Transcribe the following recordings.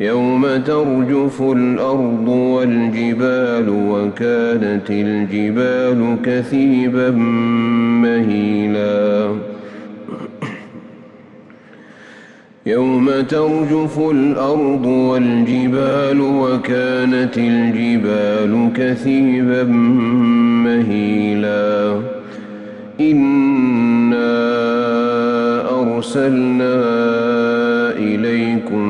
يوم ترجف الأرض والجبال وكانت الجبال كثيبا مهيلا. يوم ترجف الأرض والجبال وكانت الجبال كثيبا مهيلا. إنا أرسلنا إليكم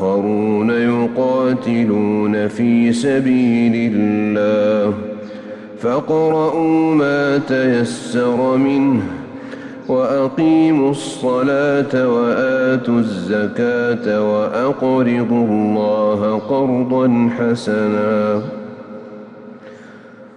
وآخرون يقاتلون في سبيل الله. فاقرؤوا ما تيسر منه وأقيموا الصلاة وآتوا الزكاة وأقرضوا الله قرضا حسنا.